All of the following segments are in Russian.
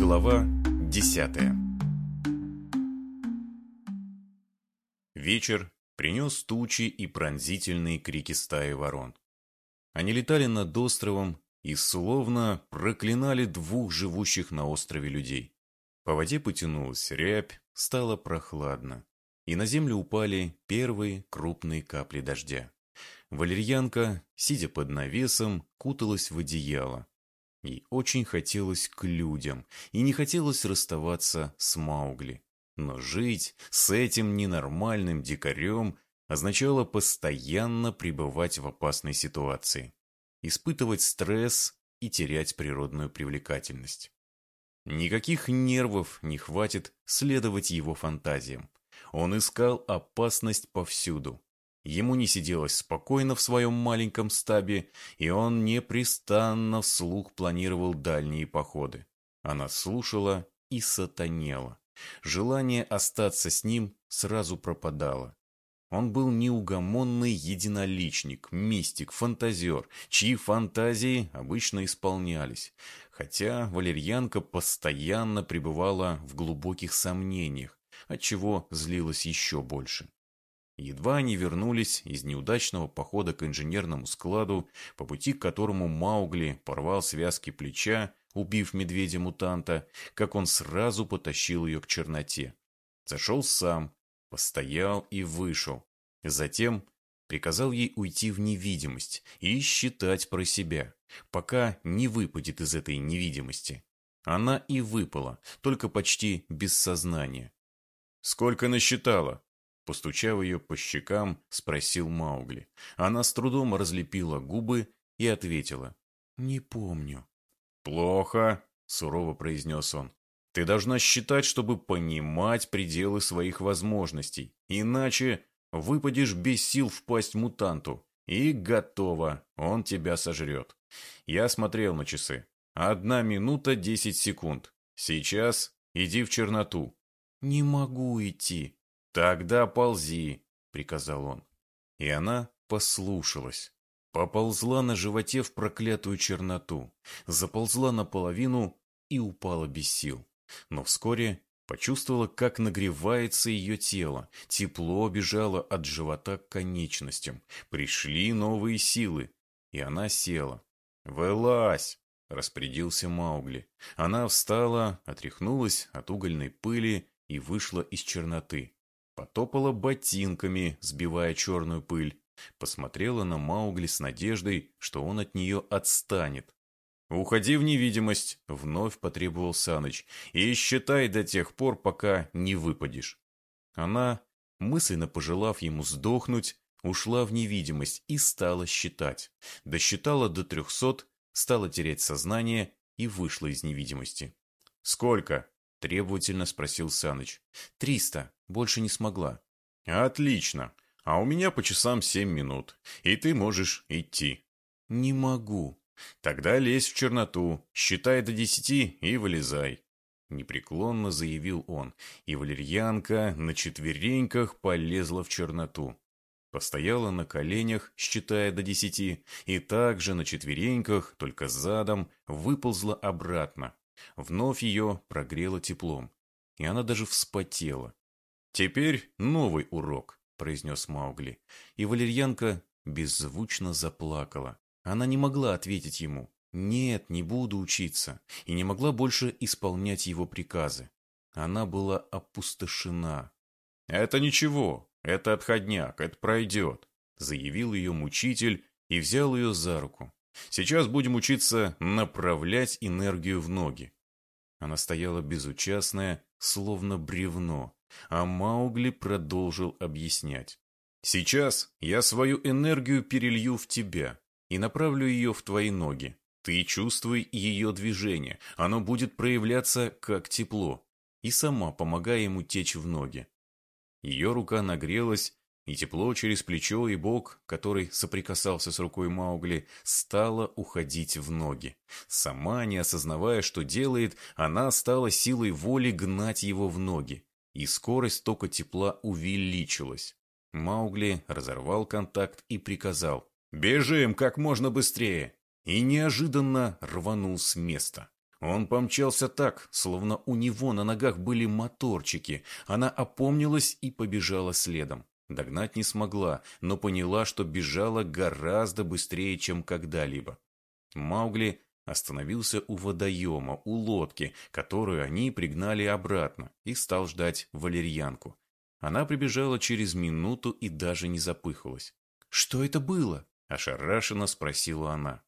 Глава десятая Вечер принес тучи и пронзительные крики стаи ворон. Они летали над островом и словно проклинали двух живущих на острове людей. По воде потянулась рябь, стало прохладно, и на землю упали первые крупные капли дождя. Валерьянка, сидя под навесом, куталась в одеяло. Ей очень хотелось к людям, и не хотелось расставаться с Маугли. Но жить с этим ненормальным дикарем означало постоянно пребывать в опасной ситуации, испытывать стресс и терять природную привлекательность. Никаких нервов не хватит следовать его фантазиям. Он искал опасность повсюду. Ему не сиделось спокойно в своем маленьком стабе, и он непрестанно вслух планировал дальние походы. Она слушала и сатанела. Желание остаться с ним сразу пропадало. Он был неугомонный единоличник, мистик, фантазер, чьи фантазии обычно исполнялись, хотя валерьянка постоянно пребывала в глубоких сомнениях, отчего злилась еще больше. Едва они вернулись из неудачного похода к инженерному складу, по пути к которому Маугли порвал связки плеча, убив медведя-мутанта, как он сразу потащил ее к черноте. Зашел сам, постоял и вышел. Затем приказал ей уйти в невидимость и считать про себя, пока не выпадет из этой невидимости. Она и выпала, только почти без сознания. «Сколько насчитала?» Постучав ее по щекам, спросил Маугли. Она с трудом разлепила губы и ответила. «Не помню». «Плохо», — сурово произнес он. «Ты должна считать, чтобы понимать пределы своих возможностей. Иначе выпадешь без сил в пасть мутанту. И готово, он тебя сожрет». Я смотрел на часы. Одна минута десять секунд. Сейчас иди в черноту. «Не могу идти», «Тогда ползи», — приказал он. И она послушалась. Поползла на животе в проклятую черноту, заползла наполовину и упала без сил. Но вскоре почувствовала, как нагревается ее тело. Тепло бежало от живота к конечностям. Пришли новые силы, и она села. «Вылазь!» — распорядился Маугли. Она встала, отряхнулась от угольной пыли и вышла из черноты. Потопала ботинками, сбивая черную пыль. Посмотрела на Маугли с надеждой, что он от нее отстанет. «Уходи в невидимость», — вновь потребовал Саныч, «и считай до тех пор, пока не выпадешь». Она, мысленно пожелав ему сдохнуть, ушла в невидимость и стала считать. Досчитала до трехсот, стала терять сознание и вышла из невидимости. «Сколько?» – требовательно спросил Саныч. «Триста», больше не смогла. Отлично. А у меня по часам семь минут. И ты можешь идти. Не могу. Тогда лезь в черноту, считай до десяти и вылезай. Непреклонно заявил он, и валерьянка на четвереньках полезла в черноту. Постояла на коленях, считая до десяти, и также на четвереньках, только задом, выползла обратно. Вновь ее прогрело теплом, и она даже вспотела. «Теперь новый урок», – произнес Маугли. И валерьянка беззвучно заплакала. Она не могла ответить ему «Нет, не буду учиться», и не могла больше исполнять его приказы. Она была опустошена. «Это ничего, это отходняк, это пройдет», – заявил ее мучитель и взял ее за руку. «Сейчас будем учиться направлять энергию в ноги». Она стояла безучастная, словно бревно, а Маугли продолжил объяснять. «Сейчас я свою энергию перелью в тебя и направлю ее в твои ноги. Ты чувствуй ее движение, оно будет проявляться как тепло, и сама помогай ему течь в ноги». Ее рука нагрелась, и тепло через плечо и бок, который соприкасался с рукой Маугли, стало уходить в ноги. Сама, не осознавая, что делает, она стала силой воли гнать его в ноги и скорость тока тепла увеличилась. Маугли разорвал контакт и приказал «Бежим как можно быстрее!» и неожиданно рванул с места. Он помчался так, словно у него на ногах были моторчики. Она опомнилась и побежала следом. Догнать не смогла, но поняла, что бежала гораздо быстрее, чем когда-либо. Маугли остановился у водоема, у лодки, которую они пригнали обратно, и стал ждать валерьянку. Она прибежала через минуту и даже не запыхалась. «Что это было?» – ошарашенно спросила она.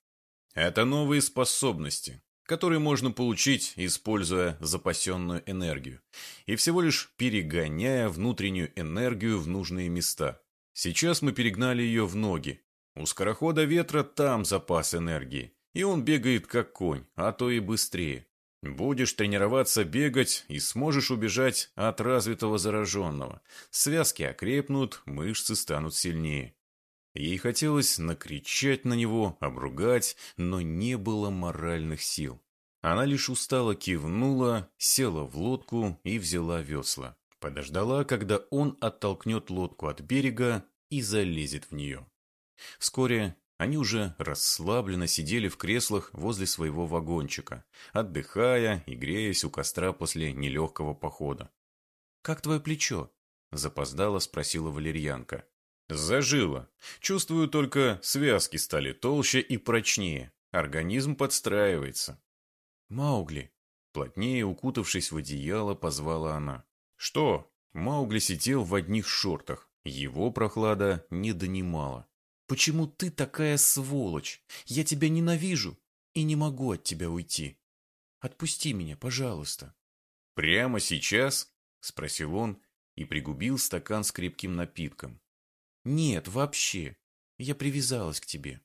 «Это новые способности, которые можно получить, используя запасенную энергию, и всего лишь перегоняя внутреннюю энергию в нужные места. Сейчас мы перегнали ее в ноги. У скорохода ветра там запас энергии, и он бегает как конь, а то и быстрее. Будешь тренироваться бегать и сможешь убежать от развитого зараженного. Связки окрепнут, мышцы станут сильнее. Ей хотелось накричать на него, обругать, но не было моральных сил. Она лишь устало кивнула, села в лодку и взяла весла. Подождала, когда он оттолкнет лодку от берега и залезет в нее. Вскоре они уже расслабленно сидели в креслах возле своего вагончика, отдыхая и греясь у костра после нелегкого похода. «Как твое плечо?» – запоздала спросила валерьянка. «Зажило. Чувствую, только связки стали толще и прочнее. Организм подстраивается». «Маугли!» Плотнее укутавшись в одеяло, позвала она. «Что?» Маугли сидел в одних шортах. Его прохлада не донимала. Почему ты такая сволочь? Я тебя ненавижу и не могу от тебя уйти. Отпусти меня, пожалуйста. Прямо сейчас? Спросил он и пригубил стакан с крепким напитком. Нет, вообще. Я привязалась к тебе.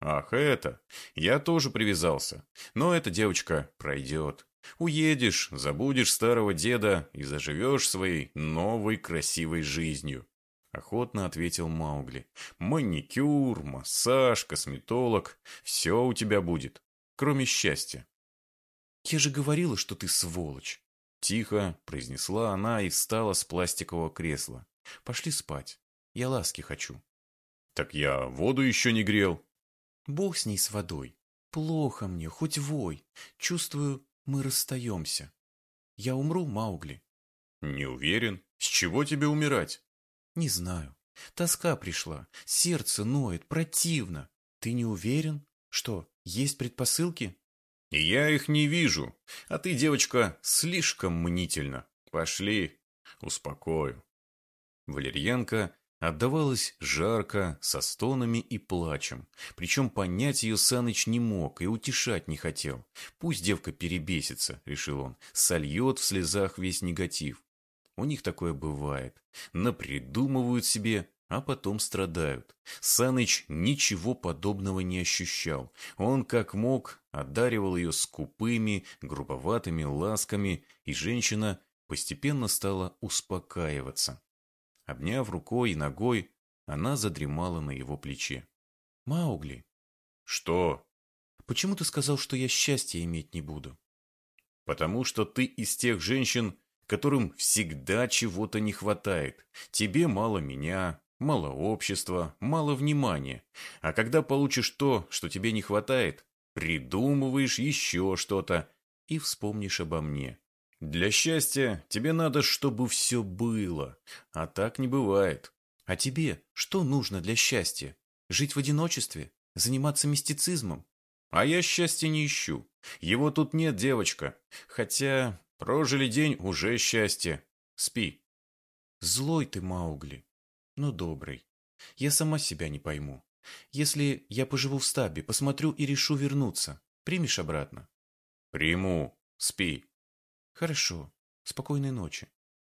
Ах, это! Я тоже привязался. Но эта девочка пройдет. Уедешь, забудешь старого деда и заживешь своей новой красивой жизнью. Охотно ответил Маугли. Маникюр, массаж, косметолог. Все у тебя будет. Кроме счастья. Я же говорила, что ты сволочь. Тихо произнесла она и встала с пластикового кресла. Пошли спать. Я ласки хочу. Так я воду еще не грел. Бог с ней с водой. Плохо мне, хоть вой. Чувствую, мы расстаемся. Я умру, Маугли. Не уверен. С чего тебе умирать? Не знаю. Тоска пришла, сердце ноет, противно. Ты не уверен? Что, есть предпосылки? Я их не вижу. А ты, девочка, слишком мнительна. Пошли, успокою. Валерьянка отдавалась жарко, со стонами и плачем. Причем понять ее Саныч не мог и утешать не хотел. Пусть девка перебесится, решил он, сольет в слезах весь негатив. У них такое бывает. Напридумывают себе, а потом страдают. Саныч ничего подобного не ощущал. Он, как мог, одаривал ее скупыми, грубоватыми ласками, и женщина постепенно стала успокаиваться. Обняв рукой и ногой, она задремала на его плече. «Маугли!» «Что?» «Почему ты сказал, что я счастья иметь не буду?» «Потому что ты из тех женщин, которым всегда чего-то не хватает. Тебе мало меня, мало общества, мало внимания. А когда получишь то, что тебе не хватает, придумываешь еще что-то и вспомнишь обо мне. Для счастья тебе надо, чтобы все было, а так не бывает. А тебе что нужно для счастья? Жить в одиночестве? Заниматься мистицизмом? А я счастья не ищу. Его тут нет, девочка. Хотя Прожили день, уже счастье. Спи. Злой ты, Маугли, но добрый. Я сама себя не пойму. Если я поживу в стабе, посмотрю и решу вернуться, примешь обратно? Приму. Спи. Хорошо. Спокойной ночи.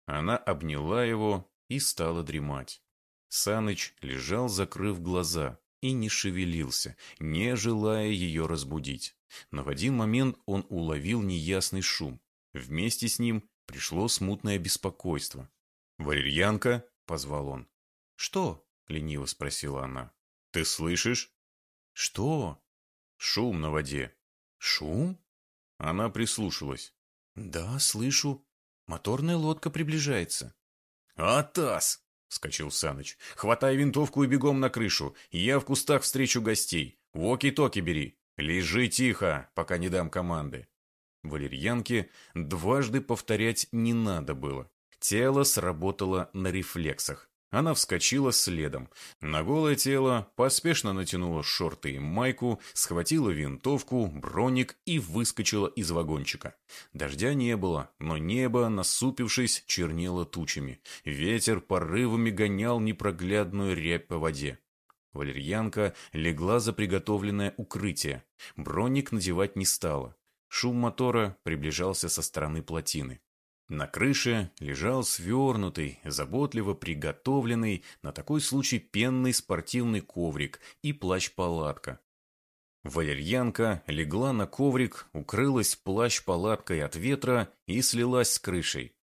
Она обняла его и стала дремать. Саныч лежал, закрыв глаза, и не шевелился, не желая ее разбудить. Но в один момент он уловил неясный шум. Вместе с ним пришло смутное беспокойство. «Валерьянка?» – позвал он. «Что?» – лениво спросила она. «Ты слышишь?» «Что?» «Шум на воде». «Шум?» Она прислушалась. «Да, слышу. Моторная лодка приближается». «Атас!» — вскочил Саныч. «Хватай винтовку и бегом на крышу. Я в кустах встречу гостей. Воки-токи бери. Лежи тихо, пока не дам команды». Валерьянке дважды повторять не надо было. Тело сработало на рефлексах. Она вскочила следом. На голое тело поспешно натянула шорты и майку, схватила винтовку, броник и выскочила из вагончика. Дождя не было, но небо, насупившись, чернело тучами. Ветер порывами гонял непроглядную рябь по воде. Валерьянка легла за приготовленное укрытие. Броник надевать не стала. Шум мотора приближался со стороны плотины. На крыше лежал свернутый, заботливо приготовленный на такой случай пенный спортивный коврик и плащ-палатка. Валерьянка легла на коврик, укрылась плащ-палаткой от ветра и слилась с крышей.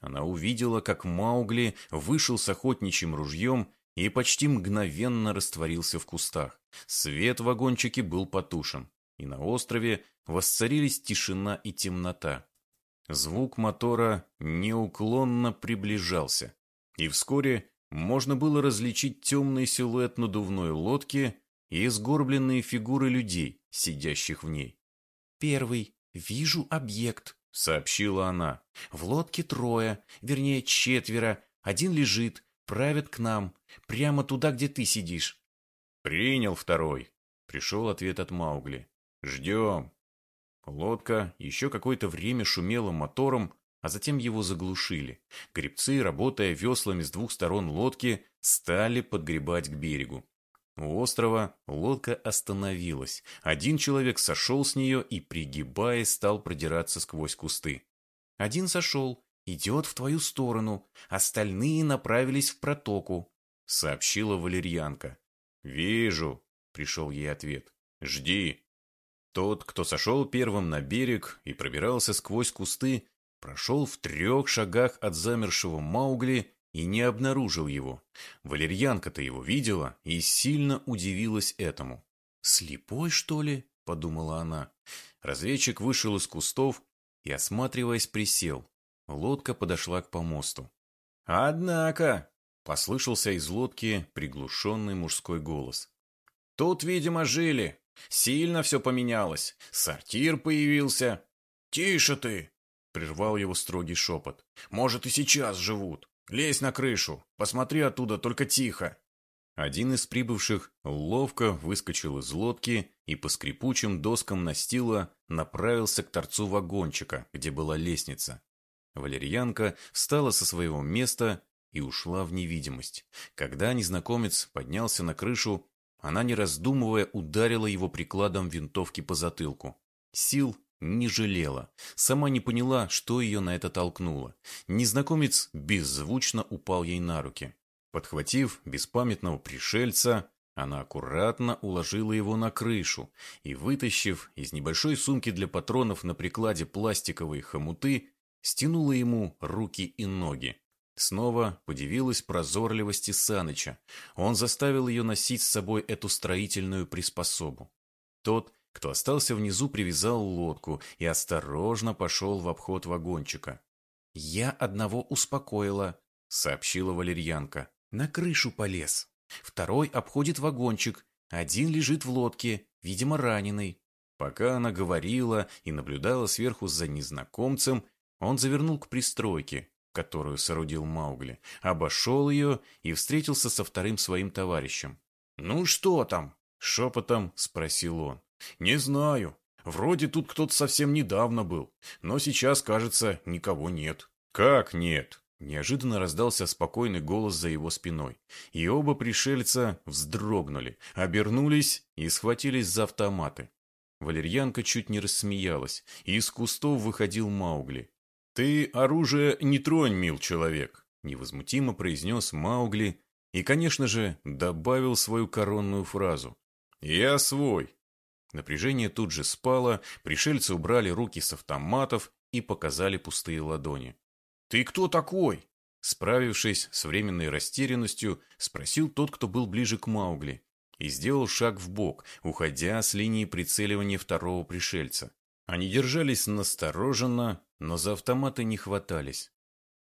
Она увидела, как Маугли вышел с охотничьим ружьем и почти мгновенно растворился в кустах. Свет в вагончике был потушен, и на острове воцарились тишина и темнота. Звук мотора неуклонно приближался, и вскоре можно было различить темный силуэт надувной лодки и сгорбленные фигуры людей, сидящих в ней. «Первый. Вижу объект», — сообщила она. «В лодке трое, вернее четверо. Один лежит, правит к нам, прямо туда, где ты сидишь». «Принял второй», — пришел ответ от Маугли. «Ждем». Лодка еще какое-то время шумела мотором, а затем его заглушили. Гребцы, работая веслами с двух сторон лодки, стали подгребать к берегу. У острова лодка остановилась. Один человек сошел с нее и, пригибаясь, стал продираться сквозь кусты. «Один сошел, идет в твою сторону, остальные направились в протоку», — сообщила валерьянка. «Вижу», — пришел ей ответ. «Жди». Тот, кто сошел первым на берег и пробирался сквозь кусты, прошел в трех шагах от замершего Маугли и не обнаружил его. Валерьянка-то его видела и сильно удивилась этому. «Слепой, что ли?» – подумала она. Разведчик вышел из кустов и, осматриваясь, присел. Лодка подошла к помосту. «Однако!» – послышался из лодки приглушенный мужской голос. «Тут, видимо, жили. Сильно все поменялось. Сортир появился. Тише ты! Прервал его строгий шепот. Может, и сейчас живут. Лезь на крышу. Посмотри оттуда, только тихо. Один из прибывших ловко выскочил из лодки и по скрипучим доскам настила направился к торцу вагончика, где была лестница. Валерьянка встала со своего места и ушла в невидимость. Когда незнакомец поднялся на крышу, она, не раздумывая, ударила его прикладом винтовки по затылку. Сил не жалела. Сама не поняла, что ее на это толкнуло. Незнакомец беззвучно упал ей на руки. Подхватив беспамятного пришельца, она аккуратно уложила его на крышу и, вытащив из небольшой сумки для патронов на прикладе пластиковые хомуты, стянула ему руки и ноги. Снова подивилась прозорливости Саныча. Он заставил ее носить с собой эту строительную приспособу. Тот, кто остался внизу, привязал лодку и осторожно пошел в обход вагончика. «Я одного успокоила», — сообщила валерьянка. «На крышу полез. Второй обходит вагончик. Один лежит в лодке, видимо, раненый». Пока она говорила и наблюдала сверху за незнакомцем, он завернул к пристройке, которую соорудил Маугли, обошел ее и встретился со вторым своим товарищем. «Ну что там?» — шепотом спросил он. «Не знаю. Вроде тут кто-то совсем недавно был, но сейчас, кажется, никого нет». «Как нет?» Неожиданно раздался спокойный голос за его спиной, и оба пришельца вздрогнули, обернулись и схватились за автоматы. Валерьянка чуть не рассмеялась, и из кустов выходил Маугли. «Ты оружие не тронь, мил человек», — невозмутимо произнес Маугли и, конечно же, добавил свою коронную фразу. «Я свой». Напряжение тут же спало, пришельцы убрали руки с автоматов и показали пустые ладони. «Ты кто такой?» Справившись с временной растерянностью, спросил тот, кто был ближе к Маугли, и сделал шаг в бок, уходя с линии прицеливания второго пришельца. Они держались настороженно, но за автоматы не хватались.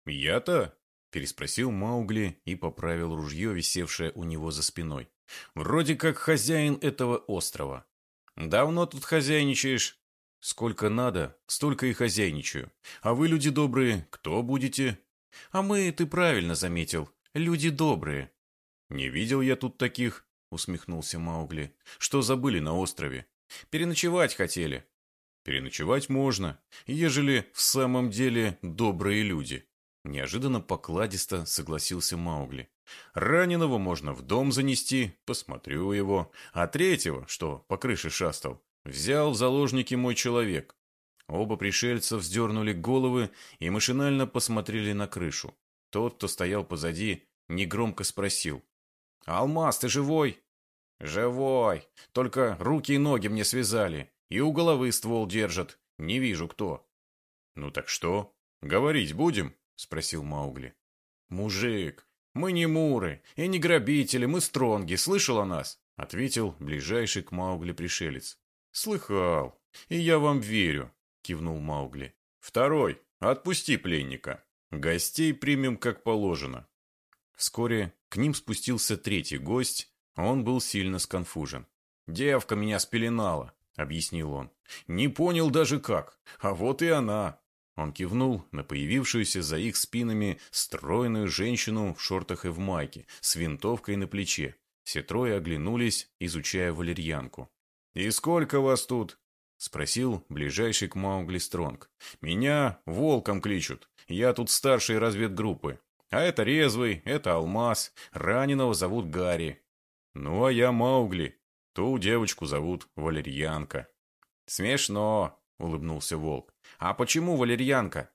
«Я-то?» – переспросил Маугли и поправил ружье, висевшее у него за спиной. «Вроде как хозяин этого острова». «Давно тут хозяйничаешь?» Сколько надо, столько и хозяйничаю. А вы, люди добрые, кто будете? А мы, ты правильно заметил, люди добрые. Не видел я тут таких, усмехнулся Маугли. Что забыли на острове? Переночевать хотели. Переночевать можно, ежели в самом деле добрые люди. Неожиданно покладисто согласился Маугли. Раненого можно в дом занести, посмотрю его, а третьего, что по крыше шастал, взял в заложники мой человек. Оба пришельца вздернули головы и машинально посмотрели на крышу. Тот, кто стоял позади, негромко спросил. «Алмаз, ты живой?» «Живой. Только руки и ноги мне связали. И у головы ствол держат. Не вижу, кто». «Ну так что? Говорить будем?» — спросил Маугли. «Мужик, мы не муры и не грабители, мы стронги. Слышал о нас?» — ответил ближайший к Маугли пришелец. «Слыхал. И я вам верю», — кивнул Маугли. «Второй. Отпусти пленника. Гостей примем как положено». Вскоре к ним спустился третий гость, он был сильно сконфужен. «Девка меня спеленала», — объяснил он. «Не понял даже как. А вот и она». Он кивнул на появившуюся за их спинами стройную женщину в шортах и в майке, с винтовкой на плече. Все трое оглянулись, изучая валерьянку. «И сколько вас тут?» — спросил ближайший к Маугли Стронг. «Меня волком кличут. Я тут старший разведгруппы. А это Резвый, это Алмаз. Раненого зовут Гарри. Ну, а я Маугли. Ту девочку зовут Валерьянка. Смешно, улыбнулся Волк. А почему Валерьянка?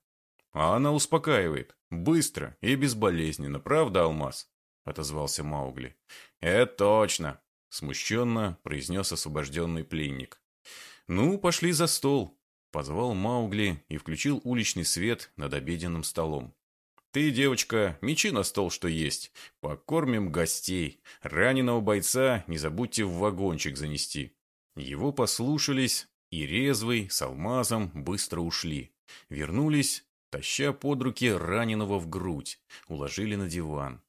А она успокаивает. Быстро и безболезненно, правда, Алмаз? Отозвался Маугли. Это точно, смущенно произнес освобожденный пленник. Ну, пошли за стол. Позвал Маугли и включил уличный свет над обеденным столом. Ты, девочка, мечи на стол, что есть. Покормим гостей. Раненого бойца не забудьте в вагончик занести. Его послушались, и резвый с алмазом быстро ушли. Вернулись, таща под руки раненого в грудь, уложили на диван.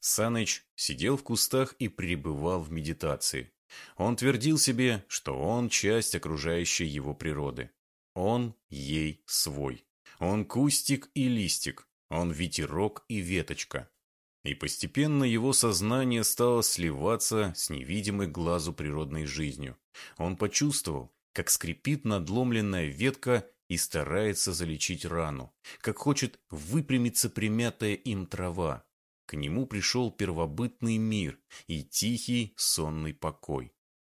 Саныч сидел в кустах и пребывал в медитации. Он твердил себе, что он часть окружающей его природы. Он ей свой. Он кустик и листик, он ветерок и веточка. И постепенно его сознание стало сливаться с невидимой глазу природной жизнью. Он почувствовал, как скрипит надломленная ветка и старается залечить рану, как хочет выпрямиться примятая им трава. К нему пришел первобытный мир и тихий сонный покой.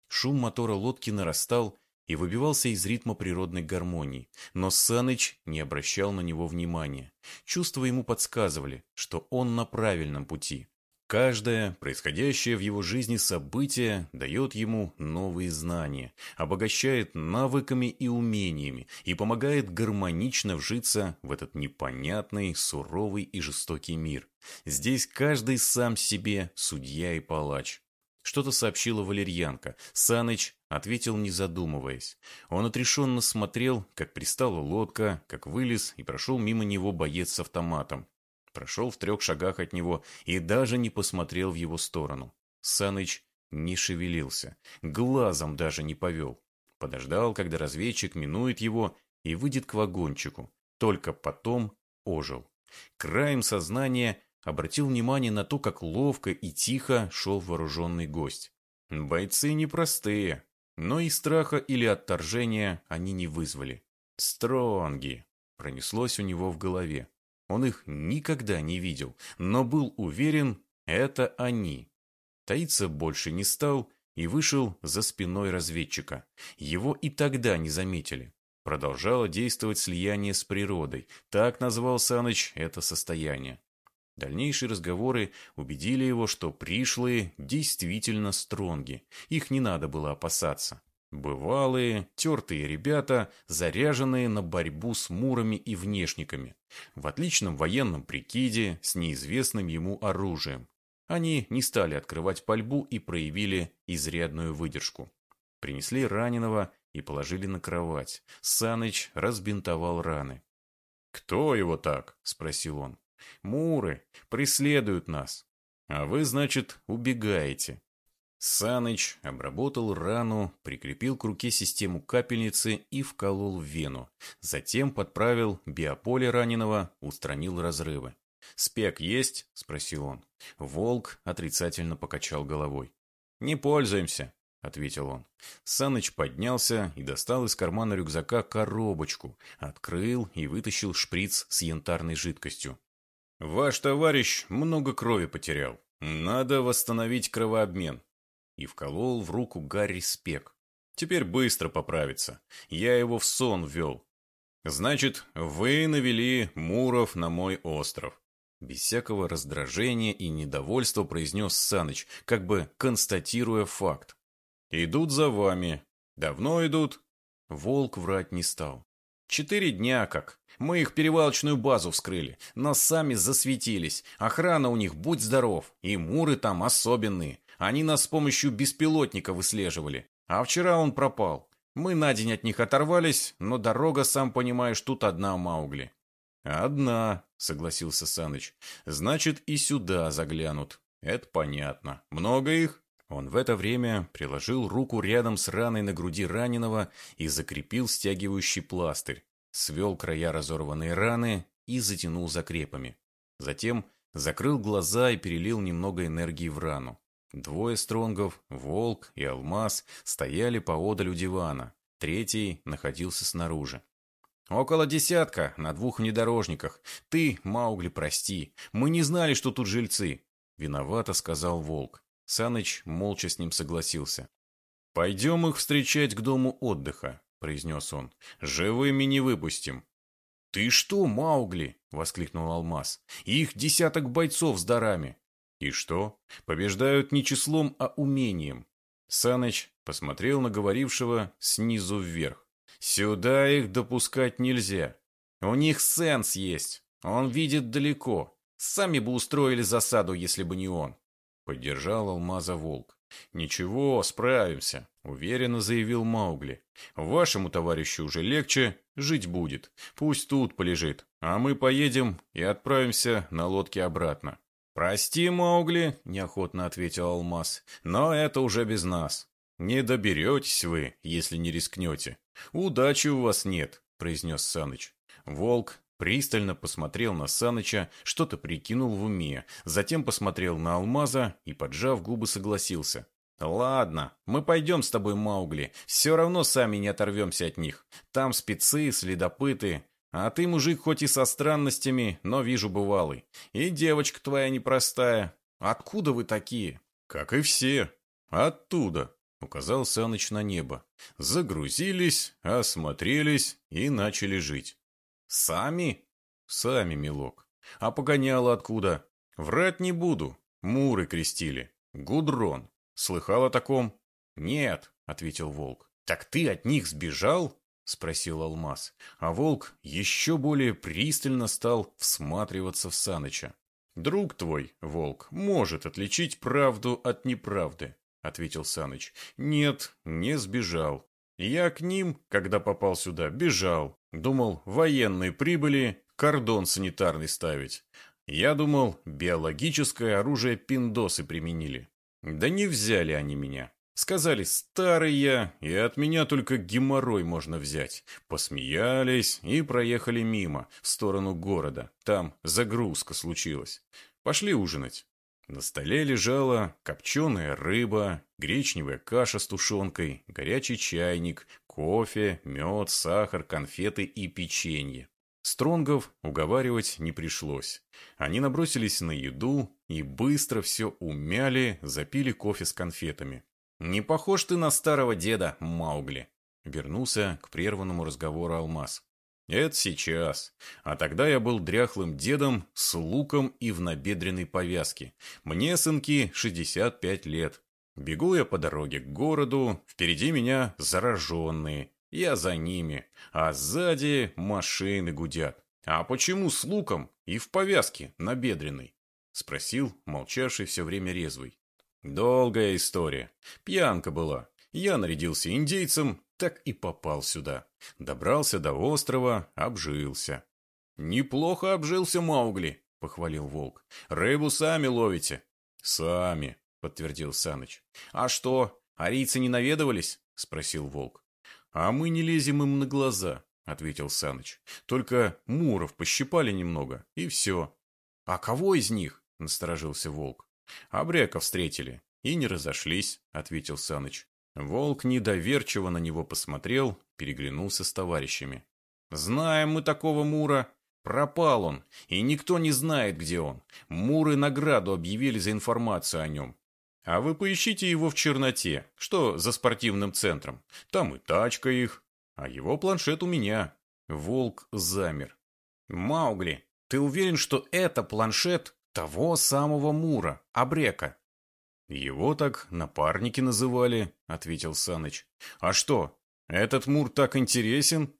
Шум мотора лодки нарастал, и выбивался из ритма природной гармонии, но Саныч не обращал на него внимания. Чувства ему подсказывали, что он на правильном пути. Каждое происходящее в его жизни событие дает ему новые знания, обогащает навыками и умениями и помогает гармонично вжиться в этот непонятный, суровый и жестокий мир. Здесь каждый сам себе судья и палач. Что-то сообщила валерьянка. Саныч ответил, не задумываясь. Он отрешенно смотрел, как пристала лодка, как вылез и прошел мимо него боец с автоматом. Прошел в трех шагах от него и даже не посмотрел в его сторону. Саныч не шевелился, глазом даже не повел. Подождал, когда разведчик минует его и выйдет к вагончику. Только потом ожил. Краем сознания обратил внимание на то, как ловко и тихо шел вооруженный гость. Бойцы непростые, но и страха или отторжения они не вызвали. Стронги! Пронеслось у него в голове. Он их никогда не видел, но был уверен, это они. Таиться больше не стал и вышел за спиной разведчика. Его и тогда не заметили. Продолжало действовать слияние с природой. Так назвал Саныч это состояние. Дальнейшие разговоры убедили его, что пришлые действительно стронги. Их не надо было опасаться. Бывалые, тертые ребята, заряженные на борьбу с мурами и внешниками. В отличном военном прикиде, с неизвестным ему оружием. Они не стали открывать пальбу и проявили изрядную выдержку. Принесли раненого и положили на кровать. Саныч разбинтовал раны. «Кто его так?» – спросил он. Муры преследуют нас. А вы, значит, убегаете. Саныч обработал рану, прикрепил к руке систему капельницы и вколол в вену. Затем подправил биополе раненого, устранил разрывы. «Спек есть?» – спросил он. Волк отрицательно покачал головой. «Не пользуемся», — ответил он. Саныч поднялся и достал из кармана рюкзака коробочку, открыл и вытащил шприц с янтарной жидкостью. «Ваш товарищ много крови потерял. Надо восстановить кровообмен». И вколол в руку Гарри Спек. «Теперь быстро поправится. Я его в сон ввел. Значит, вы навели Муров на мой остров. Без всякого раздражения и недовольства произнес Саныч, как бы констатируя факт. «Идут за вами. Давно идут?» Волк врать не стал. «Четыре дня как. Мы их перевалочную базу вскрыли, но сами засветились. Охрана у них, будь здоров. И муры там особенные. Они нас с помощью беспилотника выслеживали. А вчера он пропал. Мы на день от них оторвались, но дорога, сам понимаешь, тут одна Маугли. «Одна», — согласился Саныч. «Значит, и сюда заглянут. Это понятно. Много их?» Он в это время приложил руку рядом с раной на груди раненого и закрепил стягивающий пластырь, свел края разорванной раны и затянул закрепами. Затем закрыл глаза и перелил немного энергии в рану. Двое стронгов, волк и алмаз, стояли поодаль у дивана. Третий находился снаружи. «Около десятка, на двух внедорожниках. Ты, Маугли, прости. Мы не знали, что тут жильцы». «Виновато», — сказал Волк. Саныч молча с ним согласился. «Пойдем их встречать к дому отдыха», — произнес он. «Живыми не выпустим». «Ты что, Маугли?» — воскликнул Алмаз. «Их десяток бойцов с дарами». «И что? Побеждают не числом, а умением». Саныч посмотрел на говорившего снизу вверх. Сюда их допускать нельзя. У них сенс есть. Он видит далеко. Сами бы устроили засаду, если бы не он. Поддержал алмаза волк. «Ничего, справимся», — уверенно заявил Маугли. «Вашему товарищу уже легче, жить будет. Пусть тут полежит, а мы поедем и отправимся на лодке обратно». «Прости, Маугли», — неохотно ответил Алмаз, — «но это уже без нас. Не доберетесь вы, если не рискнете. «Удачи у вас нет», — произнес Саныч. Волк пристально посмотрел на Саныча, что-то прикинул в уме, затем посмотрел на Алмаза и, поджав губы, согласился. «Ладно, мы пойдем с тобой, Маугли. Все равно сами не оторвемся от них. Там спецы, следопыты. А ты, мужик, хоть и со странностями, но вижу бывалый. И девочка твоя непростая. Откуда вы такие?» «Как и все. Оттуда», Указал Саныч на небо. Загрузились, осмотрелись и начали жить. Сами? Сами, милок. А погоняло откуда? Врать не буду. Муры крестили. Гудрон. Слыхал о таком? Нет, ответил волк. Так ты от них сбежал? Спросил Алмаз. А волк еще более пристально стал всматриваться в Саныча. Друг твой, волк, может отличить правду от неправды. — ответил Саныч. «Нет, не сбежал. Я к ним, когда попал сюда, бежал. Думал, военные прибыли, кордон санитарный ставить. Я думал, биологическое оружие пиндосы применили. Да не взяли они меня. Сказали, старый я, и от меня только геморрой можно взять. Посмеялись и проехали мимо, в сторону города. Там загрузка случилась. Пошли ужинать. На столе лежала копченая рыба, гречневая каша с тушенкой, горячий чайник, кофе, мед, сахар, конфеты и печенье. Стронгов уговаривать не пришлось. Они набросились на еду и быстро все умяли, запили кофе с конфетами. «Не похож ты на старого деда, Маугли», — вернулся к прерванному разговору Алмаз. Это сейчас. А тогда я был дряхлым дедом с луком и в набедренной повязке. Мне, сынки, 65 лет. Бегу я по дороге к городу, впереди меня зараженные. Я за ними, а сзади машины гудят. А почему с луком и в повязке набедренной? Спросил молчавший все время резвый. Долгая история. Пьянка была. Я нарядился индейцем, так и попал сюда. Добрался до острова, обжился. «Неплохо обжился Маугли», — похвалил волк. «Рыбу сами ловите?» «Сами», подтвердил Саныч. А что, арийцы не наведывались? Спросил Волк. А мы не лезем им на глаза, ответил Саныч. Только муров пощипали немного, и все. А кого из них? Насторожился Волк. Обряка встретили. И не разошлись, ответил Саныч. Волк недоверчиво на него посмотрел, переглянулся с товарищами. «Знаем мы такого Мура. Пропал он, и никто не знает, где он. Муры награду объявили за информацию о нем. А вы поищите его в черноте, что за спортивным центром. Там и тачка их, а его планшет у меня». Волк замер. «Маугли, ты уверен, что это планшет того самого Мура, Абрека?» «Его так напарники называли», — ответил Саныч. «А что, этот Мур так интересен?»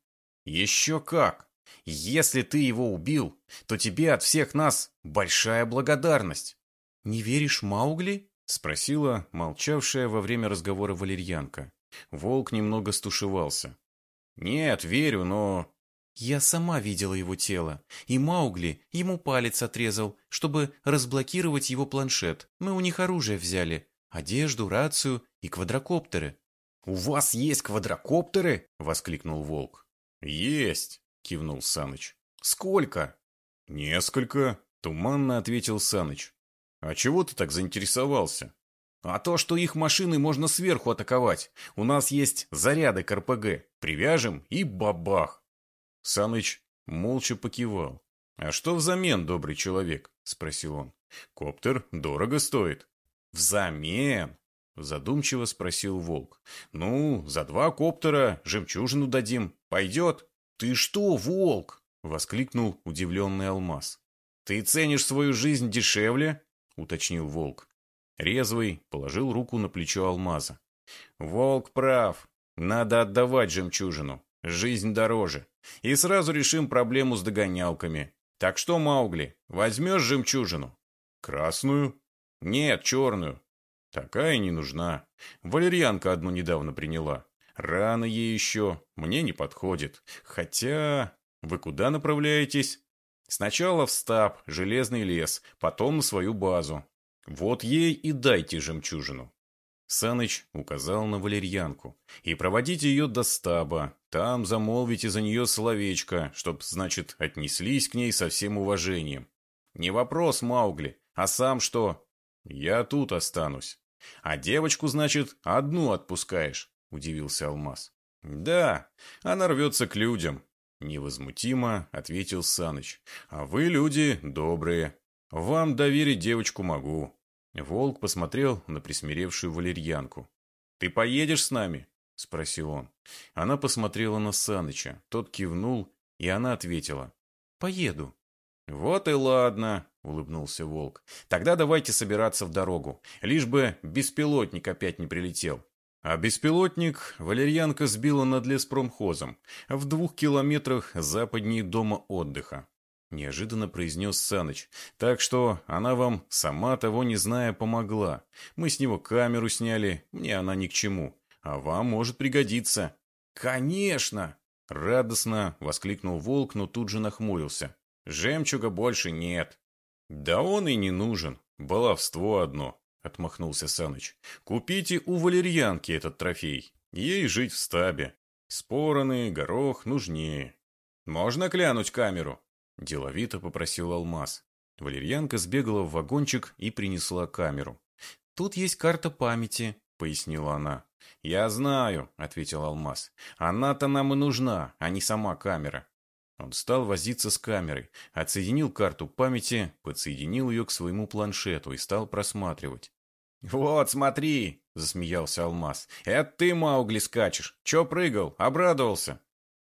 «Еще как! Если ты его убил, то тебе от всех нас большая благодарность!» «Не веришь Маугли?» — спросила молчавшая во время разговора валерьянка. Волк немного стушевался. «Нет, верю, но...» «Я сама видела его тело, и Маугли ему палец отрезал, чтобы разблокировать его планшет. Мы у них оружие взяли, одежду, рацию и квадрокоптеры». «У вас есть квадрокоптеры?» — воскликнул Волк. «Есть!» — кивнул Саныч. «Сколько?» «Несколько», — туманно ответил Саныч. «А чего ты так заинтересовался?» «А то, что их машины можно сверху атаковать. У нас есть заряды к РПГ. Привяжем и бабах!» Саныч молча покивал. «А что взамен, добрый человек?» — спросил он. «Коптер дорого стоит». «Взамен?» — задумчиво спросил Волк. «Ну, за два коптера жемчужину дадим. Пойдет?» «Ты что, Волк?» — воскликнул удивленный Алмаз. «Ты ценишь свою жизнь дешевле?» — уточнил Волк. Резвый положил руку на плечо Алмаза. «Волк прав. Надо отдавать жемчужину. Жизнь дороже. И сразу решим проблему с догонялками. Так что, Маугли, возьмешь жемчужину? Красную? Нет, черную. Такая не нужна. Валерьянка одну недавно приняла. Рано ей еще. Мне не подходит. Хотя... Вы куда направляетесь? Сначала в стаб, железный лес, потом на свою базу. Вот ей и дайте жемчужину. Саныч указал на валерьянку. «И проводите ее до стаба. Там замолвите за нее словечко, чтоб, значит, отнеслись к ней со всем уважением. Не вопрос, Маугли, а сам что? Я тут останусь. А девочку, значит, одну отпускаешь?» — удивился Алмаз. «Да, она рвется к людям», — невозмутимо ответил Саныч. «А вы люди добрые. Вам доверить девочку могу. Волк посмотрел на присмиревшую валерьянку. «Ты поедешь с нами?» — спросил он. Она посмотрела на Саныча. Тот кивнул, и она ответила. «Поеду». «Вот и ладно», — улыбнулся Волк. «Тогда давайте собираться в дорогу, лишь бы беспилотник опять не прилетел». А беспилотник валерьянка сбила над леспромхозом, в двух километрах западнее дома отдыха. — неожиданно произнес Саныч. «Так что она вам, сама того не зная, помогла. Мы с него камеру сняли, мне она ни к чему. А вам может пригодиться». «Конечно!» — радостно воскликнул волк, но тут же нахмурился. «Жемчуга больше нет». «Да он и не нужен. Баловство одно», — отмахнулся Саныч. «Купите у валерьянки этот трофей. Ей жить в стабе. Спороны, горох нужнее». «Можно клянуть камеру?» Деловито попросил Алмаз. Валерьянка сбегала в вагончик и принесла камеру. «Тут есть карта памяти», — пояснила она. «Я знаю», — ответил Алмаз. «Она-то нам и нужна, а не сама камера». Он стал возиться с камерой, отсоединил карту памяти, подсоединил ее к своему планшету и стал просматривать. «Вот, смотри!» — засмеялся Алмаз. «Это ты, Маугли, скачешь! Че прыгал? Обрадовался!»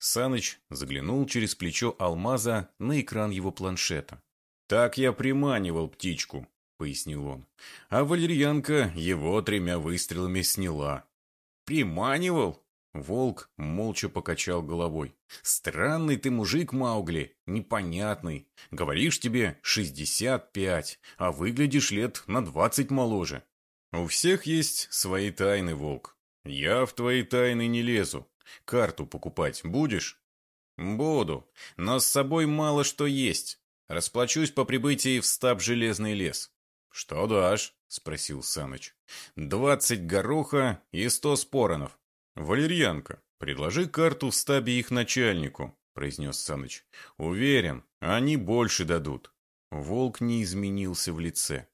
Саныч заглянул через плечо алмаза на экран его планшета. «Так я приманивал птичку», — пояснил он. «А валерьянка его тремя выстрелами сняла». «Приманивал?» Волк молча покачал головой. «Странный ты мужик, Маугли, непонятный. Говоришь тебе шестьдесят пять, а выглядишь лет на двадцать моложе. У всех есть свои тайны, Волк. Я в твои тайны не лезу. Карту покупать будешь? Буду, но с собой мало что есть. Расплачусь по прибытии в стаб Железный лес. Что дашь? спросил Саныч. «Двадцать гороха и сто споронов». «Валерьянка, предложи карту в стабе их начальнику», — произнес Саныч. «Уверен, они больше дадут». Волк не изменился в лице.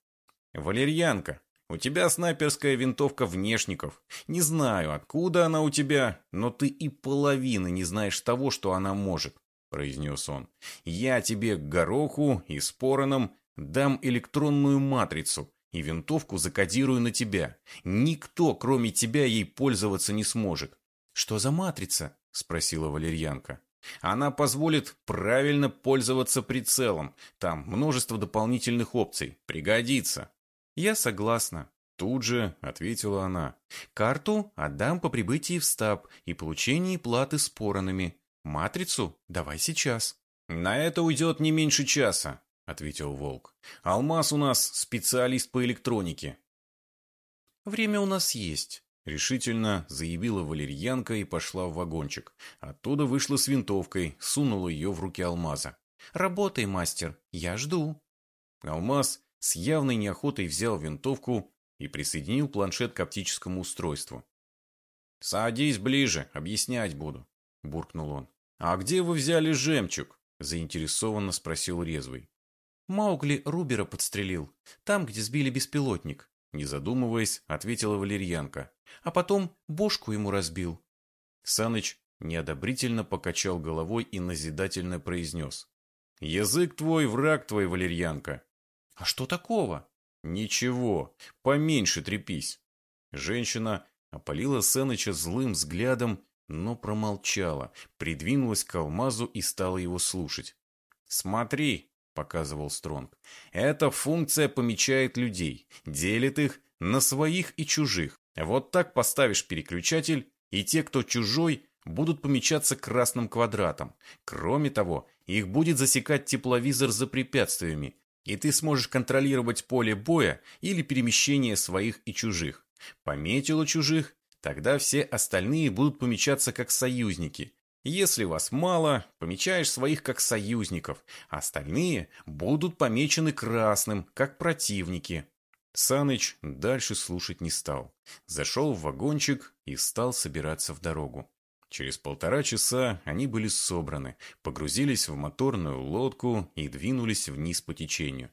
«Валерьянка, у тебя снайперская винтовка внешников. Не знаю, откуда она у тебя, но ты и половины не знаешь того, что она может», — произнес он. «Я тебе гороху и споронам дам электронную матрицу, и винтовку закодирую на тебя. Никто, кроме тебя, ей пользоваться не сможет. Что за матрица? спросила Валерьянка. Она позволит правильно пользоваться прицелом. Там множество дополнительных опций. Пригодится. Я согласна. Тут же ответила она. Карту отдам по прибытии в стаб и получении платы споронами. Матрицу давай сейчас. На это уйдет не меньше часа ответил Волк. «Алмаз у нас специалист по электронике». «Время у нас есть», — решительно заявила валерьянка и пошла в вагончик. Оттуда вышла с винтовкой, сунула ее в руки Алмаза. «Работай, мастер, я жду». Алмаз с явной неохотой взял винтовку и присоединил планшет к оптическому устройству. «Садись ближе, объяснять буду», — буркнул он. «А где вы взяли жемчуг?» — заинтересованно спросил Резвый. Маугли Рубера подстрелил, там, где сбили беспилотник. Не задумываясь, ответила Валерьянка. А потом бошку ему разбил. Саныч неодобрительно покачал головой и назидательно произнес. «Язык твой, враг твой, Валерьянка». «А что такого?» «Ничего, поменьше трепись». Женщина опалила Саныча злым взглядом, но промолчала, придвинулась к алмазу и стала его слушать. «Смотри, показывал Стронг. Эта функция помечает людей, делит их на своих и чужих. Вот так поставишь переключатель, и те, кто чужой, будут помечаться красным квадратом. Кроме того, их будет засекать тепловизор за препятствиями, и ты сможешь контролировать поле боя или перемещение своих и чужих. Пометил у чужих, тогда все остальные будут помечаться как союзники, если вас мало, помечаешь своих как союзников, а остальные будут помечены красным, как противники. Саныч дальше слушать не стал. Зашел в вагончик и стал собираться в дорогу. Через полтора часа они были собраны, погрузились в моторную лодку и двинулись вниз по течению.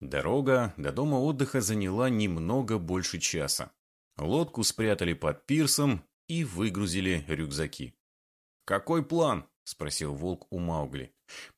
Дорога до дома отдыха заняла немного больше часа. Лодку спрятали под пирсом и выгрузили рюкзаки. «Какой план?» – спросил волк у Маугли.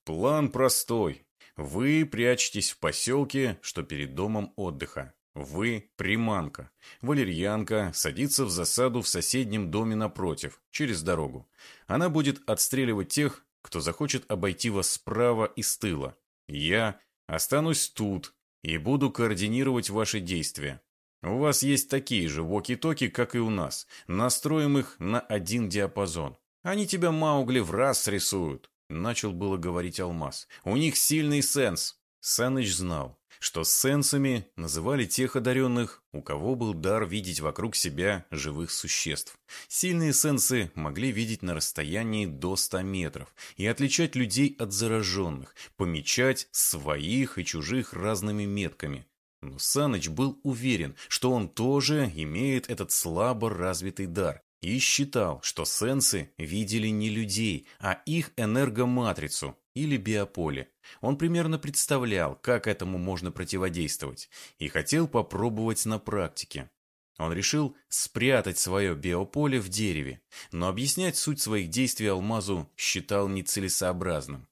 «План простой. Вы прячетесь в поселке, что перед домом отдыха. Вы – приманка. Валерьянка садится в засаду в соседнем доме напротив, через дорогу. Она будет отстреливать тех, кто захочет обойти вас справа и с тыла. Я останусь тут и буду координировать ваши действия. У вас есть такие же воки-токи, как и у нас. Настроим их на один диапазон. Они тебя, Маугли, в раз срисуют. Начал было говорить Алмаз. У них сильный сенс. Саныч знал, что сенсами называли тех одаренных, у кого был дар видеть вокруг себя живых существ. Сильные сенсы могли видеть на расстоянии до 100 метров и отличать людей от зараженных, помечать своих и чужих разными метками. Но Саныч был уверен, что он тоже имеет этот слабо развитый дар и считал, что сенсы видели не людей, а их энергоматрицу или биополе. Он примерно представлял, как этому можно противодействовать, и хотел попробовать на практике. Он решил спрятать свое биополе в дереве, но объяснять суть своих действий Алмазу считал нецелесообразным.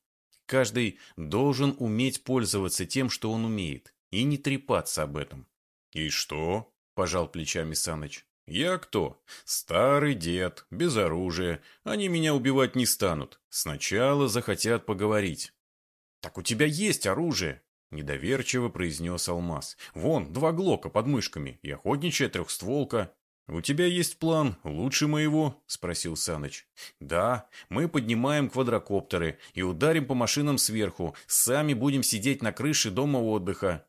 Каждый должен уметь пользоваться тем, что он умеет, и не трепаться об этом. «И что?» – пожал плечами Саныч. Я кто? Старый дед, без оружия. Они меня убивать не станут. Сначала захотят поговорить. Так у тебя есть оружие, недоверчиво произнес Алмаз. Вон, два глока под мышками и охотничья трехстволка. «У тебя есть план лучше моего?» – спросил Саныч. «Да, мы поднимаем квадрокоптеры и ударим по машинам сверху. Сами будем сидеть на крыше дома отдыха».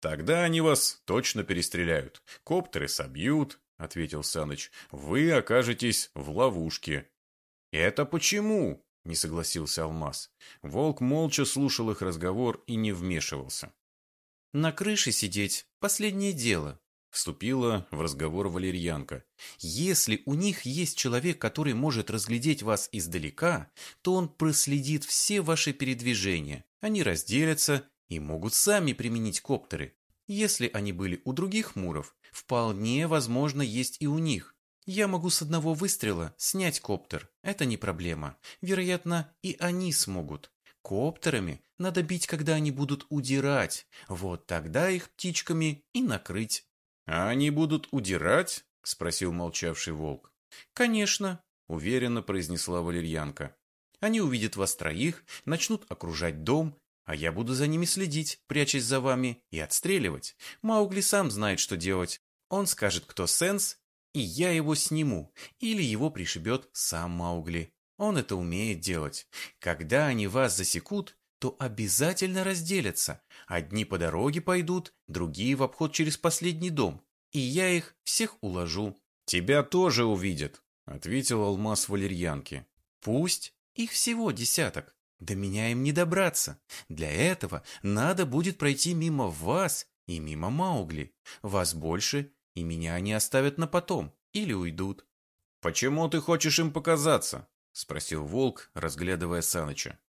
«Тогда они вас точно перестреляют. Коптеры собьют, — ответил Саныч. «Вы окажетесь в ловушке». «Это почему?» — не согласился Алмаз. Волк молча слушал их разговор и не вмешивался. На крыше сидеть – последнее дело. Вступила в разговор валерьянка. Если у них есть человек, который может разглядеть вас издалека, то он проследит все ваши передвижения. Они разделятся и могут сами применить коптеры. Если они были у других муров, вполне возможно есть и у них. Я могу с одного выстрела снять коптер. Это не проблема. Вероятно, и они смогут. Коптерами надо бить, когда они будут удирать. Вот тогда их птичками и накрыть. «А они будут удирать?» – спросил молчавший волк. «Конечно», – уверенно произнесла валерьянка. «Они увидят вас троих, начнут окружать дом, а я буду за ними следить, прячась за вами, и отстреливать. Маугли сам знает, что делать. Он скажет, кто Сенс, и я его сниму, или его пришибет сам Маугли. Он это умеет делать. Когда они вас засекут, то обязательно разделятся. Одни по дороге пойдут, другие в обход через последний дом. И я их всех уложу. «Тебя тоже увидят», — ответил алмаз валерьянки. «Пусть. Их всего десяток. До меня им не добраться. Для этого надо будет пройти мимо вас и мимо Маугли. Вас больше, и меня они оставят на потом или уйдут». «Почему ты хочешь им показаться?» — спросил волк, разглядывая Саныча.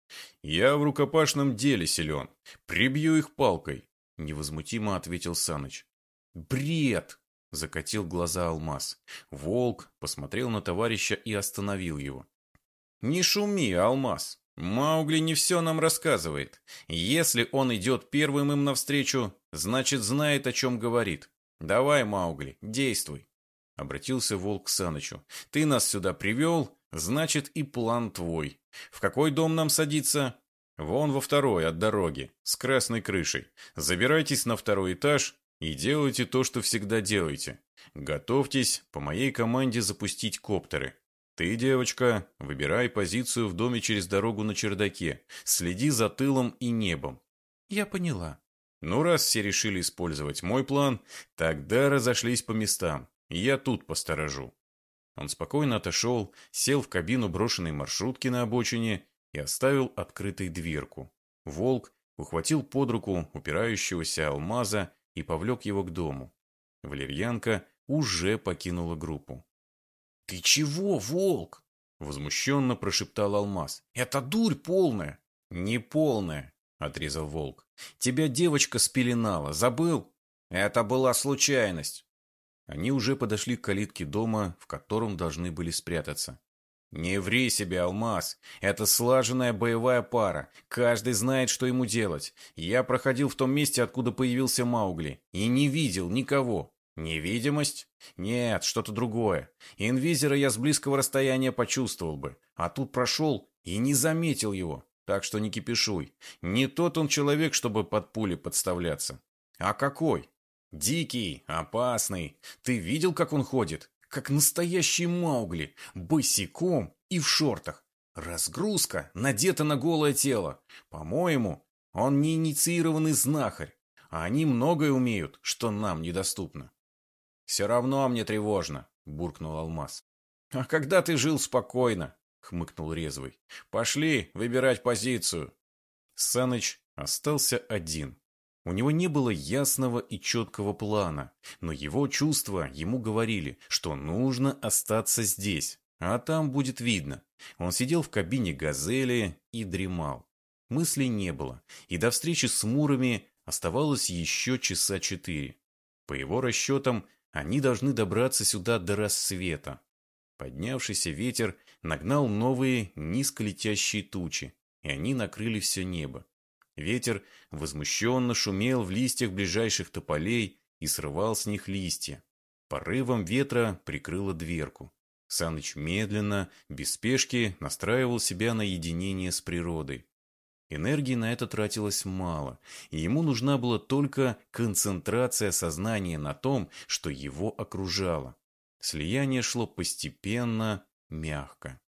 «Я в рукопашном деле силен. Прибью их палкой», — невозмутимо ответил Саныч. «Бред!» — закатил глаза Алмаз. Волк посмотрел на товарища и остановил его. «Не шуми, Алмаз. Маугли не все нам рассказывает. Если он идет первым им навстречу, значит, знает, о чем говорит. Давай, Маугли, действуй!» Обратился волк к Санычу. «Ты нас сюда привел, значит, и план твой. В какой дом нам садиться? Вон во второй от дороги, с красной крышей. Забирайтесь на второй этаж и делайте то, что всегда делаете. Готовьтесь по моей команде запустить коптеры. Ты, девочка, выбирай позицию в доме через дорогу на чердаке. Следи за тылом и небом. Я поняла. Ну, раз все решили использовать мой план, тогда разошлись по местам. Я тут посторожу. Он спокойно отошел, сел в кабину брошенной маршрутки на обочине и оставил открытой дверку. Волк ухватил под руку упирающегося алмаза и повлек его к дому. Валерьянка уже покинула группу. «Ты чего, волк?» — возмущенно прошептал алмаз. «Это дурь полная!» «Не полная!» — отрезал волк. «Тебя девочка спеленала, забыл?» «Это была случайность!» Они уже подошли к калитке дома, в котором должны были спрятаться. «Не ври себе, Алмаз. Это слаженная боевая пара. Каждый знает, что ему делать. Я проходил в том месте, откуда появился Маугли, и не видел никого. Невидимость? Нет, что-то другое. Инвизера я с близкого расстояния почувствовал бы, а тут прошел и не заметил его. Так что не кипишуй. Не тот он человек, чтобы под пули подставляться. А какой? Дикий, опасный. Ты видел, как он ходит? Как настоящий Маугли, босиком и в шортах. Разгрузка надета на голое тело. По-моему, он не инициированный знахарь, а они многое умеют, что нам недоступно. Все равно мне тревожно, буркнул Алмаз. А когда ты жил спокойно, хмыкнул Резвый. Пошли выбирать позицию. Саныч остался один. У него не было ясного и четкого плана, но его чувства ему говорили, что нужно остаться здесь, а там будет видно. Он сидел в кабине «Газели» и дремал. Мыслей не было, и до встречи с Мурами оставалось еще часа четыре. По его расчетам, они должны добраться сюда до рассвета. Поднявшийся ветер нагнал новые низколетящие тучи, и они накрыли все небо. Ветер возмущенно шумел в листьях ближайших тополей и срывал с них листья. Порывом ветра прикрыло дверку. Саныч медленно, без спешки, настраивал себя на единение с природой. Энергии на это тратилось мало, и ему нужна была только концентрация сознания на том, что его окружало. Слияние шло постепенно, мягко.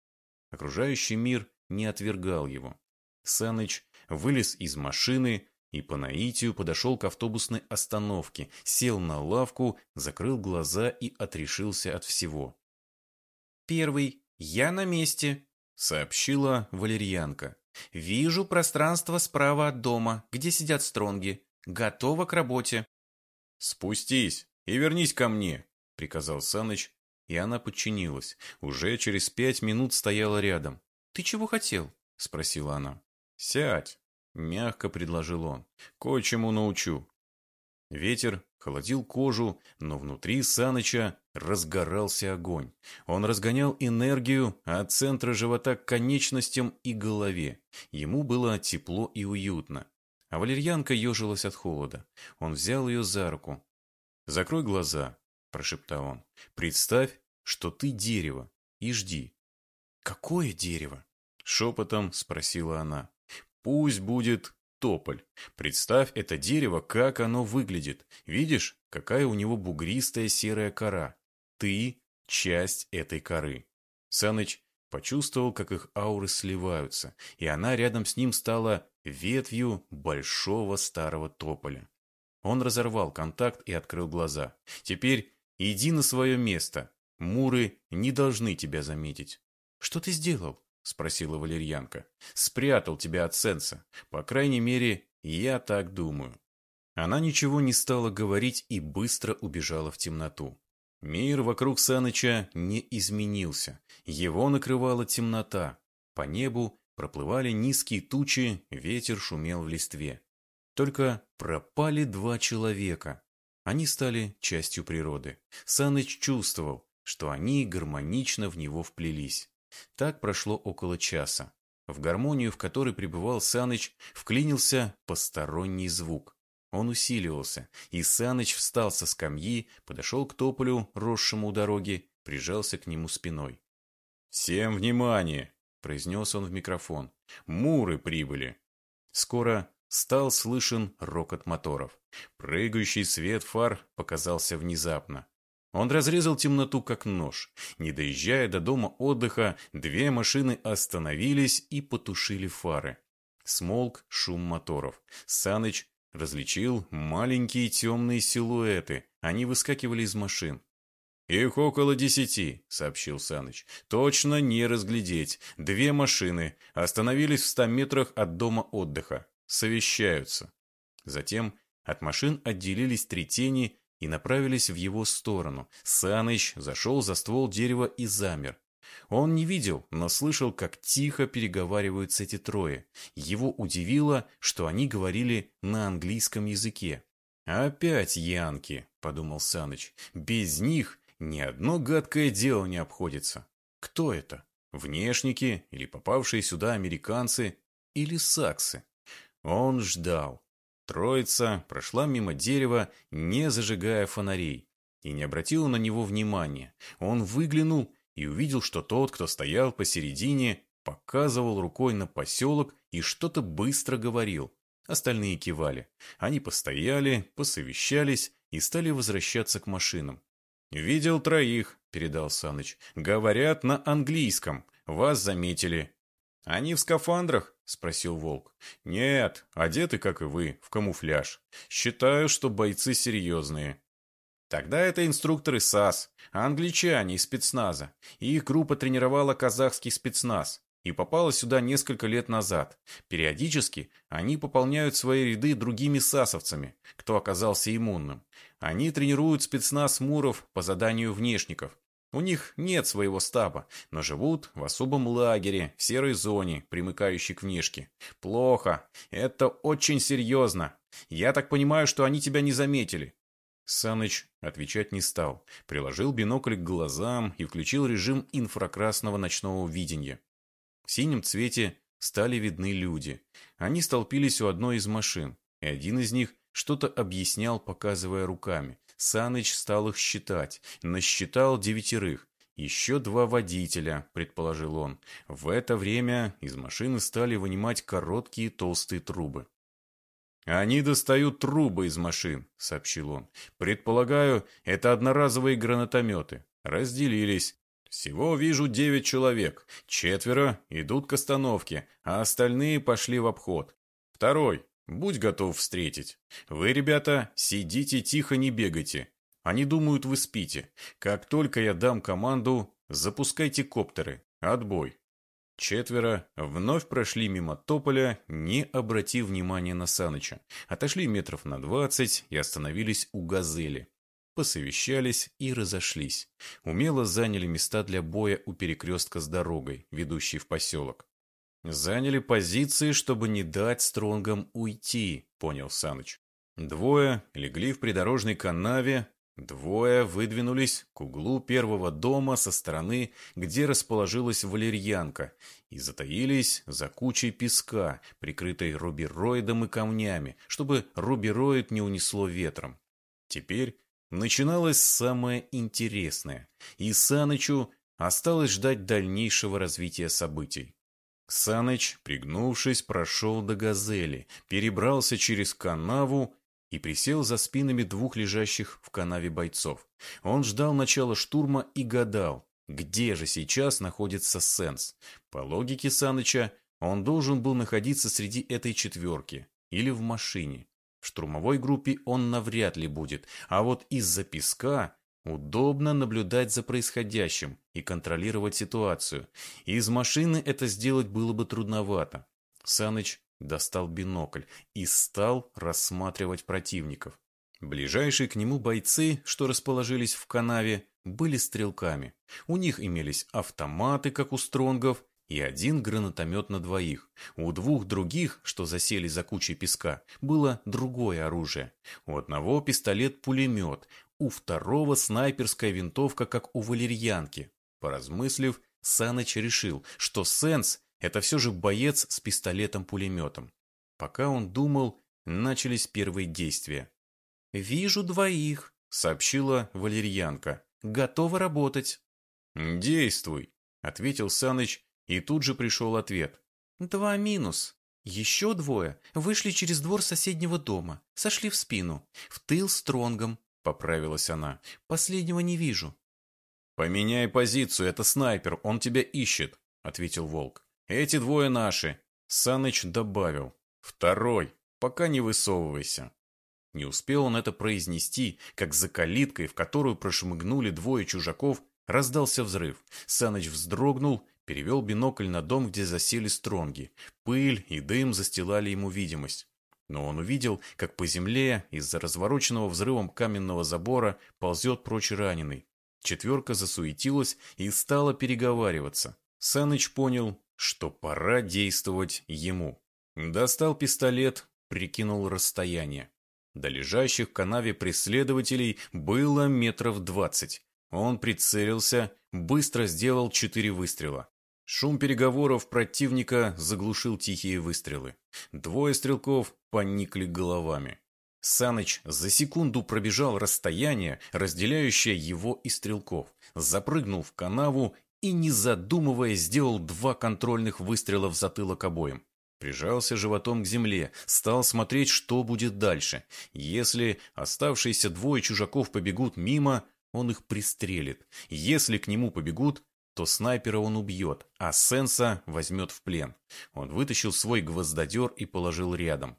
Окружающий мир не отвергал его. Саныч вылез из машины и по наитию подошел к автобусной остановке, сел на лавку, закрыл глаза и отрешился от всего. «Первый. Я на месте», — сообщила валерьянка. «Вижу пространство справа от дома, где сидят стронги. Готова к работе. Спустись и вернись ко мне, приказал Саныч, и она подчинилась. Уже через пять минут стояла рядом. Ты чего хотел? спросила она. Сядь, мягко предложил он. Кое-чему научу. Ветер холодил кожу, но внутри Саныча разгорался огонь. Он разгонял энергию от центра живота к конечностям и голове. Ему было тепло и уютно. А валерьянка ежилась от холода. Он взял ее за руку. «Закрой глаза», – прошептал он. «Представь, что ты дерево, и жди». «Какое дерево?» – шепотом спросила она. «Пусть будет тополь. Представь это дерево, как оно выглядит. Видишь, какая у него бугристая серая кора. Ты – часть этой коры». Саныч почувствовал, как их ауры сливаются, и она рядом с ним стала ветвью большого старого тополя. Он разорвал контакт и открыл глаза. «Теперь иди на свое место. Муры не должны тебя заметить». «Что ты сделал?» – спросила валерьянка. «Спрятал тебя от Сенса. По крайней мере, я так думаю». Она ничего не стала говорить и быстро убежала в темноту. Мир вокруг Саныча не изменился. Его накрывала темнота. По небу проплывали низкие тучи, ветер шумел в листве. Только пропали два человека. Они стали частью природы. Саныч чувствовал, что они гармонично в него вплелись. Так прошло около часа. В гармонию, в которой пребывал Саныч, вклинился посторонний звук. Он усиливался, и Саныч встал со скамьи, подошел к тополю, росшему у дороги, прижался к нему спиной. «Всем внимание!» – произнес он в микрофон. «Муры прибыли!» Скоро стал слышен рокот моторов. Прыгающий свет фар показался внезапно. Он разрезал темноту, как нож. Не доезжая до дома отдыха, две машины остановились и потушили фары. Смолк шум моторов. Саныч различил маленькие темные силуэты. Они выскакивали из машин. «Их около десяти», — сообщил Саныч. «Точно не разглядеть. Две машины. Остановились в ста метрах от дома отдыха. Совещаются». Затем от машин отделились три тени и направились в его сторону. Саныч зашел за ствол дерева и замер. Он не видел, но слышал, как тихо переговариваются эти трое. Его удивило, что они говорили на английском языке. «Опять янки», — подумал Саныч. «Без них ни одно гадкое дело не обходится. Кто это? Внешники или попавшие сюда американцы или саксы?» Он ждал. Троица прошла мимо дерева, не зажигая фонарей, и не обратила на него внимания. Он выглянул и увидел, что тот, кто стоял посередине, показывал рукой на поселок и что-то быстро говорил. Остальные кивали. Они постояли, посовещались и стали возвращаться к машинам. «Видел троих», — передал Саныч. «Говорят на английском. Вас заметили». «Они в скафандрах?» — спросил Волк. «Нет, одеты, как и вы, в камуфляж. Считаю, что бойцы серьезные». Тогда это инструкторы САС, англичане из спецназа. И их группа тренировала казахский спецназ и попала сюда несколько лет назад. Периодически они пополняют свои ряды другими сасовцами, кто оказался иммунным. Они тренируют спецназ Муров по заданию внешников. У них нет своего стаба, но живут в особом лагере, в серой зоне, примыкающей к внешке. Плохо. Это очень серьезно. Я так понимаю, что они тебя не заметили. Саныч отвечать не стал, приложил бинокль к глазам и включил режим инфракрасного ночного видения. В синем цвете стали видны люди. Они столпились у одной из машин, и один из них что-то объяснял, показывая руками. Саныч стал их считать, насчитал девятерых. Еще два водителя, предположил он. В это время из машины стали вынимать короткие толстые трубы. «Они достают трубы из машин», — сообщил он. «Предполагаю, это одноразовые гранатометы. Разделились. Всего вижу девять человек. Четверо идут к остановке, а остальные пошли в обход. Второй. Будь готов встретить. Вы, ребята, сидите тихо, не бегайте. Они думают, вы спите. Как только я дам команду, запускайте коптеры. Отбой». Четверо вновь прошли мимо тополя, не обратив внимания на Саныча. Отошли метров на двадцать и остановились у газели. Посовещались и разошлись. Умело заняли места для боя у перекрестка с дорогой, ведущей в поселок. Заняли позиции, чтобы не дать стронгам уйти, понял Саныч. Двое легли в придорожной канаве, Двое выдвинулись к углу первого дома со стороны, где расположилась валерьянка, и затаились за кучей песка, прикрытой рубероидом и камнями, чтобы рубероид не унесло ветром. Теперь начиналось самое интересное, и Санычу осталось ждать дальнейшего развития событий. Саныч, пригнувшись, прошел до газели, перебрался через канаву и присел за спинами двух лежащих в канаве бойцов. Он ждал начала штурма и гадал, где же сейчас находится Сенс. По логике Саныча, он должен был находиться среди этой четверки или в машине. В штурмовой группе он навряд ли будет, а вот из-за песка удобно наблюдать за происходящим и контролировать ситуацию. Из машины это сделать было бы трудновато. Саныч достал бинокль и стал рассматривать противников. Ближайшие к нему бойцы, что расположились в канаве, были стрелками. У них имелись автоматы, как у стронгов, и один гранатомет на двоих. У двух других, что засели за кучей песка, было другое оружие. У одного пистолет-пулемет, у второго снайперская винтовка, как у валерьянки. Поразмыслив, Саныч решил, что Сенс это все же боец с пистолетом-пулеметом. Пока он думал, начались первые действия. «Вижу двоих», — сообщила валерьянка. «Готова работать». «Действуй», — ответил Саныч, и тут же пришел ответ. «Два минус. Еще двое вышли через двор соседнего дома, сошли в спину. В тыл стронгом», — поправилась она. «Последнего не вижу». «Поменяй позицию, это снайпер, он тебя ищет», — ответил Волк. Эти двое наши. Саныч добавил. Второй. Пока не высовывайся. Не успел он это произнести, как за калиткой, в которую прошмыгнули двое чужаков, раздался взрыв. Саныч вздрогнул, перевел бинокль на дом, где засели стронги. Пыль и дым застилали ему видимость. Но он увидел, как по земле из-за развороченного взрывом каменного забора ползет прочь раненый. Четверка засуетилась и стала переговариваться. Саныч понял, что пора действовать ему. Достал пистолет, прикинул расстояние. До лежащих в канаве преследователей было метров двадцать. Он прицелился, быстро сделал четыре выстрела. Шум переговоров противника заглушил тихие выстрелы. Двое стрелков поникли головами. Саныч за секунду пробежал расстояние, разделяющее его и стрелков, запрыгнул в канаву и, не задумываясь, сделал два контрольных выстрела в затылок обоим. Прижался животом к земле, стал смотреть, что будет дальше. Если оставшиеся двое чужаков побегут мимо, он их пристрелит. Если к нему побегут, то снайпера он убьет, а Сенса возьмет в плен. Он вытащил свой гвоздодер и положил рядом.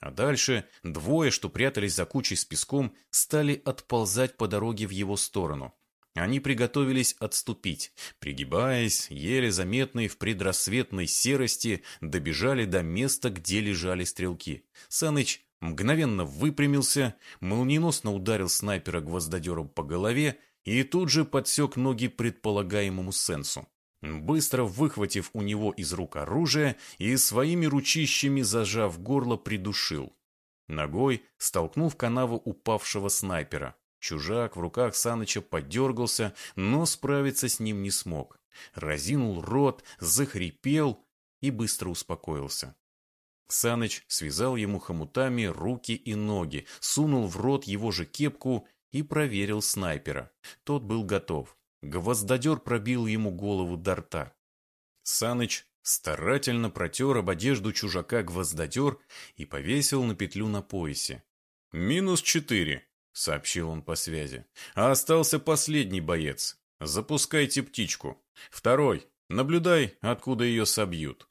А дальше двое, что прятались за кучей с песком, стали отползать по дороге в его сторону. Они приготовились отступить. Пригибаясь, еле заметные в предрассветной серости, добежали до места, где лежали стрелки. Саныч мгновенно выпрямился, молниеносно ударил снайпера гвоздодером по голове и тут же подсек ноги предполагаемому сенсу. Быстро выхватив у него из рук оружие и своими ручищами зажав горло, придушил. Ногой столкнув канаву упавшего снайпера. Чужак в руках Саныча подергался, но справиться с ним не смог. Разинул рот, захрипел и быстро успокоился. Саныч связал ему хомутами руки и ноги, сунул в рот его же кепку и проверил снайпера. Тот был готов. Гвоздодер пробил ему голову до рта. Саныч старательно протер об одежду чужака гвоздодер и повесил на петлю на поясе. «Минус четыре», — сообщил он по связи. «А остался последний боец. Запускайте птичку. Второй. Наблюдай, откуда ее собьют».